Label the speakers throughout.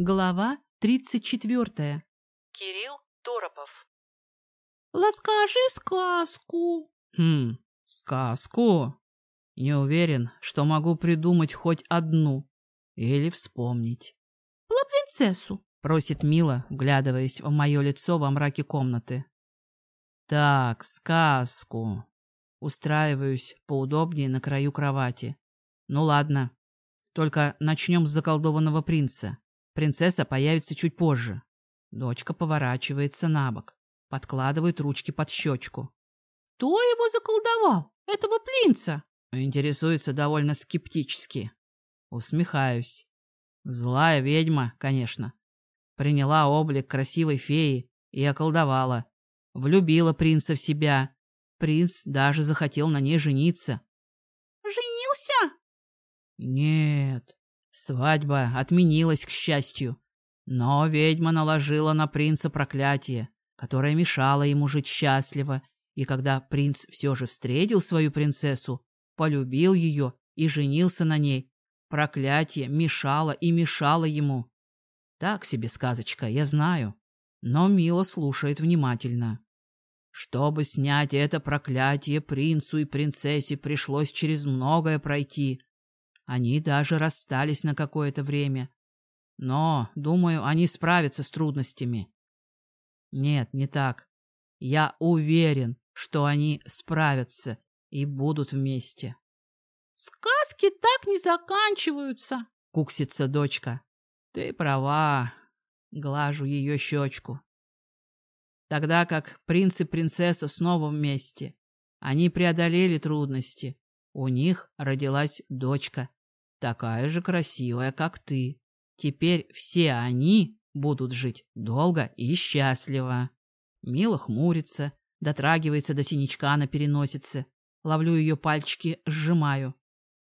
Speaker 1: Глава тридцать четвертая.
Speaker 2: Кирилл Торопов.
Speaker 3: «Расскажи сказку».
Speaker 1: Хм, сказку? Не уверен, что могу придумать хоть одну. Или вспомнить.
Speaker 3: «Про принцессу», —
Speaker 1: просит Мила, вглядываясь в мое лицо во мраке комнаты. Так, сказку. Устраиваюсь поудобнее на краю кровати. Ну ладно. Только начнем с заколдованного принца. Принцесса появится чуть позже. Дочка поворачивается на бок, подкладывает ручки под щечку.
Speaker 3: «Кто его заколдовал? Этого принца?»
Speaker 1: Интересуется довольно скептически. Усмехаюсь. Злая ведьма, конечно. Приняла облик красивой феи и околдовала. Влюбила принца в себя. Принц даже захотел на ней жениться.
Speaker 3: «Женился?»
Speaker 1: Нет, свадьба отменилась, к счастью. Но ведьма наложила на принца проклятие, которое мешало ему жить счастливо, и когда принц все же встретил свою принцессу, полюбил ее и женился на ней, проклятие мешало и мешало ему. Так себе сказочка, я знаю, но Мила слушает внимательно. Чтобы снять это проклятие, принцу и принцессе пришлось через многое пройти. Они даже расстались на какое-то время. Но, думаю, они справятся с трудностями. Нет, не так. Я уверен, что они справятся и будут вместе.
Speaker 3: «Сказки так не заканчиваются», —
Speaker 1: куксится дочка. «Ты права». Глажу ее щечку тогда как принц и принцесса снова вместе. Они преодолели трудности. У них родилась дочка, такая же красивая, как ты. Теперь все они будут жить долго и счастливо. Мила хмурится, дотрагивается до синячка на переносице. Ловлю ее пальчики, сжимаю.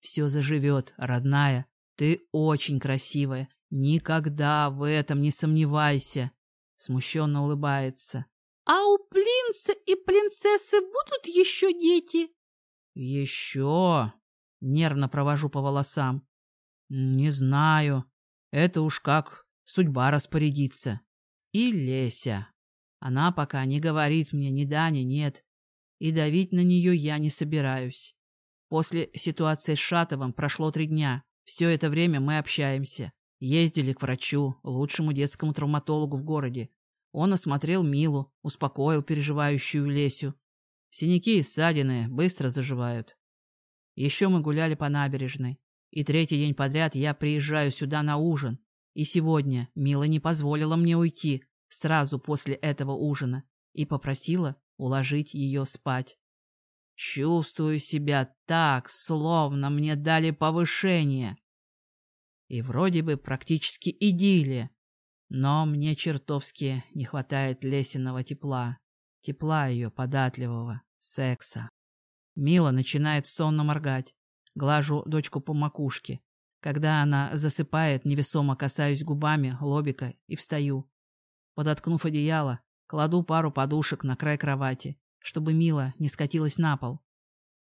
Speaker 1: Все заживет, родная. Ты очень красивая. Никогда в этом не сомневайся. Смущенно улыбается.
Speaker 3: А у принца и принцессы будут еще дети?
Speaker 1: Еще? Нервно провожу по волосам. Не знаю. Это уж как судьба распорядится. И Леся. Она пока не говорит мне ни да, ни нет. И давить на нее я не собираюсь. После ситуации с Шатовым прошло три дня. Все это время мы общаемся. Ездили к врачу, лучшему детскому травматологу в городе. Он осмотрел Милу, успокоил переживающую Лесю. Синяки и ссадины быстро заживают. Еще мы гуляли по набережной. И третий день подряд я приезжаю сюда на ужин. И сегодня Мила не позволила мне уйти сразу после этого ужина и попросила уложить ее спать. Чувствую себя так, словно мне дали повышение. И вроде бы практически идиллия. Но мне чертовски не хватает лесенного тепла, тепла ее податливого, секса. Мила начинает сонно моргать. Глажу дочку по макушке. Когда она засыпает, невесомо касаюсь губами лобика и встаю. Подоткнув одеяло, кладу пару подушек на край кровати, чтобы Мила не скатилась на пол.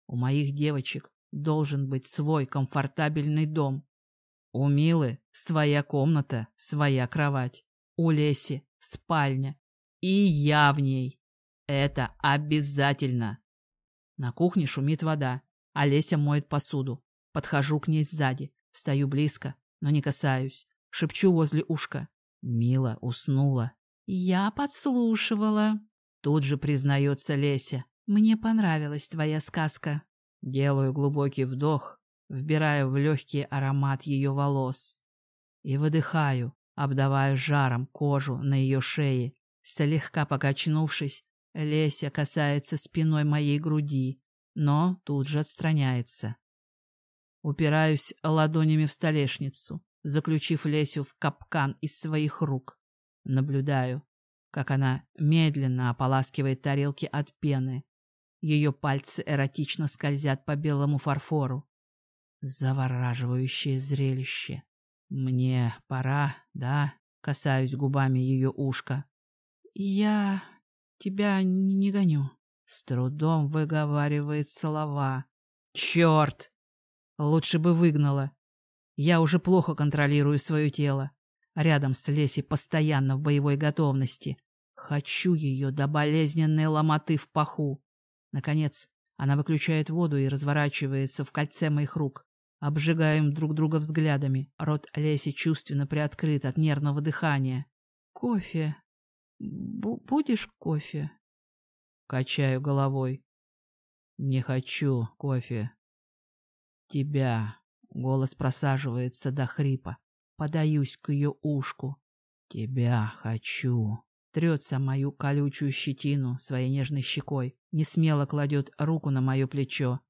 Speaker 1: У моих девочек должен быть свой комфортабельный дом, у Милы своя комната, своя кровать. У Леси спальня. И я в ней. Это обязательно. На кухне шумит вода, а Леся моет посуду. Подхожу к ней сзади, встаю близко, но не касаюсь. Шепчу возле ушка. Мила уснула.
Speaker 3: Я подслушивала.
Speaker 1: Тут же признается Леся.
Speaker 3: Мне понравилась твоя сказка.
Speaker 1: Делаю глубокий вдох вбирая в легкий аромат ее волос. И выдыхаю, обдавая жаром кожу на ее шее. Слегка покачнувшись, Леся касается спиной моей груди, но тут же отстраняется. Упираюсь ладонями в столешницу, заключив Лесю в капкан из своих рук. Наблюдаю, как она медленно ополаскивает тарелки от пены. Ее пальцы эротично скользят по белому фарфору. Завораживающее зрелище. Мне пора, да? Касаюсь губами ее ушка. Я тебя не гоню. С трудом выговаривает слова. Черт! Лучше бы выгнала. Я уже плохо контролирую свое тело. рядом с Лесей постоянно в боевой готовности. Хочу ее до болезненной ломоты в паху. Наконец, она выключает воду и разворачивается в кольце моих рук. Обжигаем друг друга взглядами. Рот Леси чувственно приоткрыт от нервного дыхания. «Кофе. Будешь кофе?» Качаю головой. «Не хочу кофе. Тебя». Голос просаживается до хрипа. Подаюсь к ее ушку. «Тебя хочу». Трется мою колючую щетину своей нежной щекой. Не смело кладет руку на мое плечо.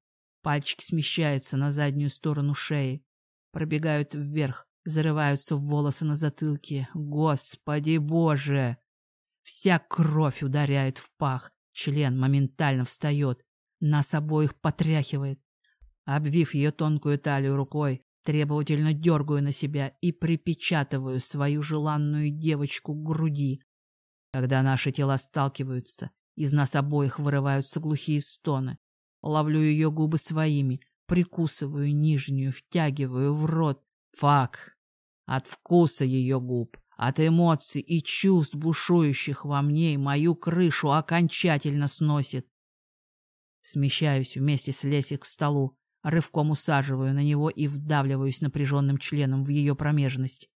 Speaker 1: Пальчики смещаются на заднюю сторону шеи. Пробегают вверх, зарываются в волосы на затылке. Господи боже! Вся кровь ударяет в пах. Член моментально встает. Нас обоих потряхивает. Обвив ее тонкую талию рукой, требовательно дергаю на себя и припечатываю свою желанную девочку к груди. Когда наши тела сталкиваются, из нас обоих вырываются глухие стоны. Ловлю ее губы своими, прикусываю нижнюю, втягиваю в рот. Фак! От вкуса ее губ, от эмоций и чувств, бушующих во мне, мою крышу окончательно сносит. Смещаюсь вместе с Лесей к столу, рывком усаживаю на него и вдавливаюсь напряженным членом в ее промежность.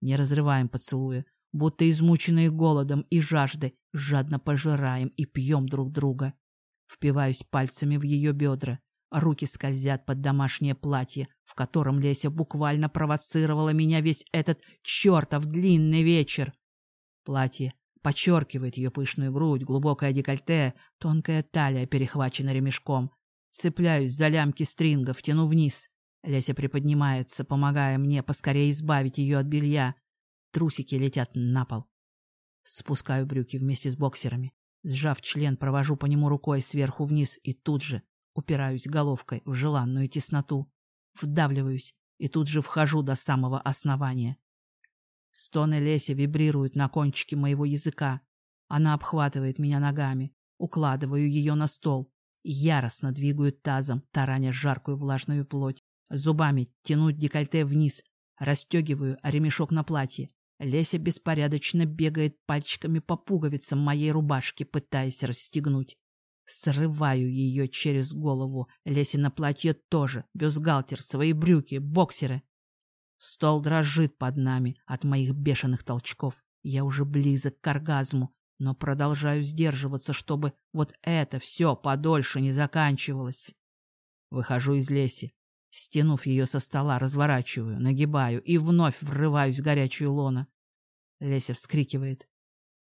Speaker 1: Не разрываем поцелуя, будто измученные голодом и жаждой, жадно пожираем и пьем друг друга. Впиваюсь пальцами в ее бедра, руки скользят под домашнее платье, в котором Леся буквально провоцировала меня весь этот чертов длинный вечер. Платье подчеркивает ее пышную грудь, глубокое декольте, тонкая талия перехвачена ремешком. Цепляюсь за лямки стрингов, тяну вниз. Леся приподнимается, помогая мне поскорее избавить ее от белья. Трусики летят на пол. Спускаю брюки вместе с боксерами. Сжав член, провожу по нему рукой сверху вниз и тут же упираюсь головкой в желанную тесноту. Вдавливаюсь и тут же вхожу до самого основания. Стоны Леси вибрируют на кончике моего языка. Она обхватывает меня ногами. Укладываю ее на стол. Яростно двигаю тазом, тараня жаркую влажную плоть. Зубами тянуть декольте вниз. Расстегиваю ремешок на платье. Леся беспорядочно бегает пальчиками по пуговицам моей рубашки, пытаясь расстегнуть. Срываю ее через голову. Леся на платье тоже. Бюстгальтер, свои брюки, боксеры. Стол дрожит под нами от моих бешеных толчков. Я уже близок к оргазму но продолжаю сдерживаться, чтобы вот это все подольше не заканчивалось. Выхожу из леси, стянув ее со стола, разворачиваю, нагибаю и вновь врываюсь в горячую лоно. Леся вскрикивает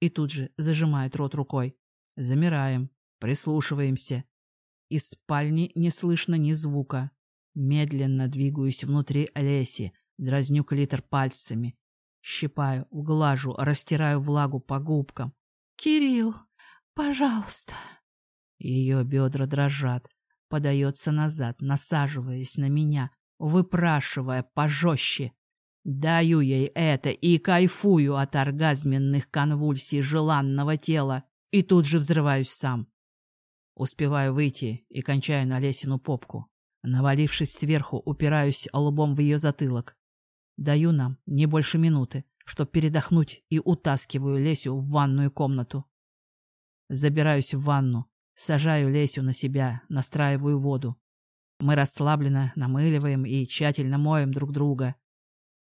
Speaker 1: и тут же зажимает рот рукой. Замираем, прислушиваемся. Из спальни не слышно ни звука. Медленно двигаюсь внутри Леси, дразню клитор пальцами. Щипаю, углажу, растираю влагу по губкам.
Speaker 3: Кирилл, пожалуйста.
Speaker 1: Ее бедра дрожат, подается назад, насаживаясь на меня, выпрашивая пожестче. Даю ей это и кайфую от оргазменных конвульсий желанного тела, и тут же взрываюсь сам. Успеваю выйти и кончаю на Лесину попку. Навалившись сверху, упираюсь лбом в ее затылок. Даю нам не больше минуты, чтоб передохнуть, и утаскиваю Лесю в ванную комнату. Забираюсь в ванну, сажаю Лесю на себя, настраиваю воду. Мы расслабленно намыливаем и тщательно моем друг друга.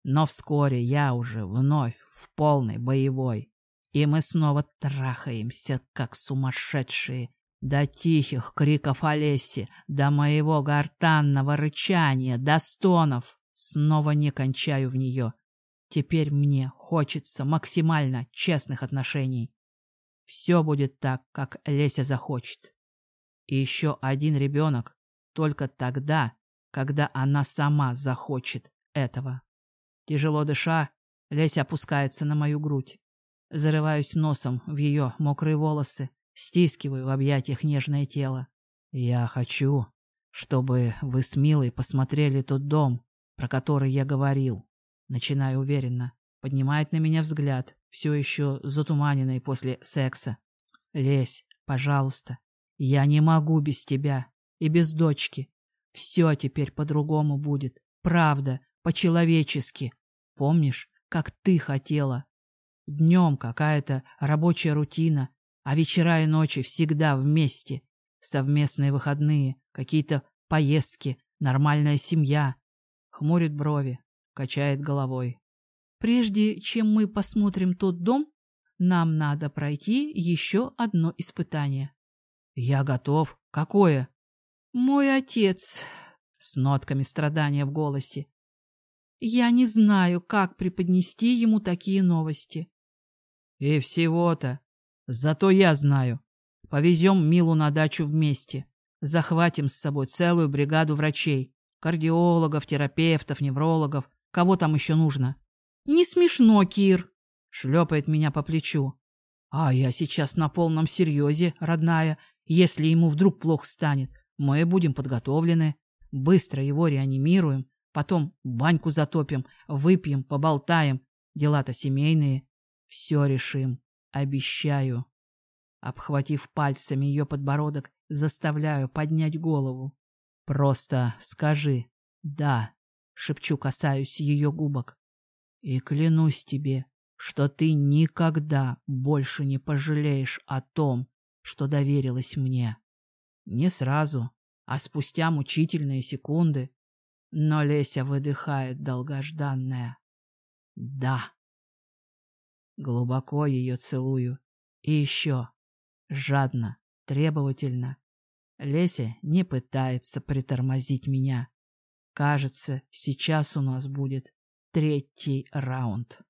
Speaker 1: Но вскоре я уже вновь в полной боевой, и мы снова трахаемся, как сумасшедшие, до тихих криков Олеси, до моего гортанного рычания, до стонов. Снова не кончаю в нее, Теперь мне хочется максимально честных отношений. Все будет так, как Леся захочет. И еще один ребенок только тогда, когда она сама захочет этого. Тяжело дыша, Леся опускается на мою грудь. Зарываюсь носом в ее мокрые волосы, стискиваю в объятиях нежное тело. Я хочу, чтобы вы с Милой посмотрели тот дом, про который я говорил. Начинаю уверенно. Поднимает на меня взгляд, все еще затуманенный после секса. Лезь, пожалуйста. Я не могу без тебя и без дочки. Все теперь по-другому будет. Правда, по-человечески. Помнишь, как ты хотела. Днем какая-то рабочая рутина, а вечера и ночи всегда вместе. Совместные выходные, какие-то поездки, нормальная семья. Хмурит брови, качает головой.
Speaker 3: Прежде чем мы посмотрим тот дом, нам надо пройти еще одно испытание.
Speaker 1: Я готов. Какое?
Speaker 3: Мой отец, с нотками страдания в голосе. Я не знаю, как преподнести ему такие новости.
Speaker 1: И всего-то. Зато я знаю. Повезем Милу на дачу вместе. Захватим с собой целую бригаду врачей. Кардиологов, терапевтов, неврологов. Кого там еще нужно?
Speaker 3: Не смешно, Кир.
Speaker 1: Шлепает меня по плечу. А я сейчас на полном серьезе, родная. Если ему вдруг плохо станет, мы будем подготовлены. Быстро его реанимируем. Потом баньку затопим, выпьем, поболтаем. Дела-то семейные. Все решим. Обещаю. Обхватив пальцами ее подбородок, заставляю поднять голову. Просто скажи «да», шепчу, касаюсь ее губок. И клянусь тебе, что ты никогда больше не пожалеешь о том, что доверилась мне. Не сразу, а спустя мучительные секунды. Но Леся выдыхает долгожданное «да». Глубоко ее целую. И еще. Жадно, требовательно. Леся не пытается притормозить меня. Кажется, сейчас у нас будет третий раунд.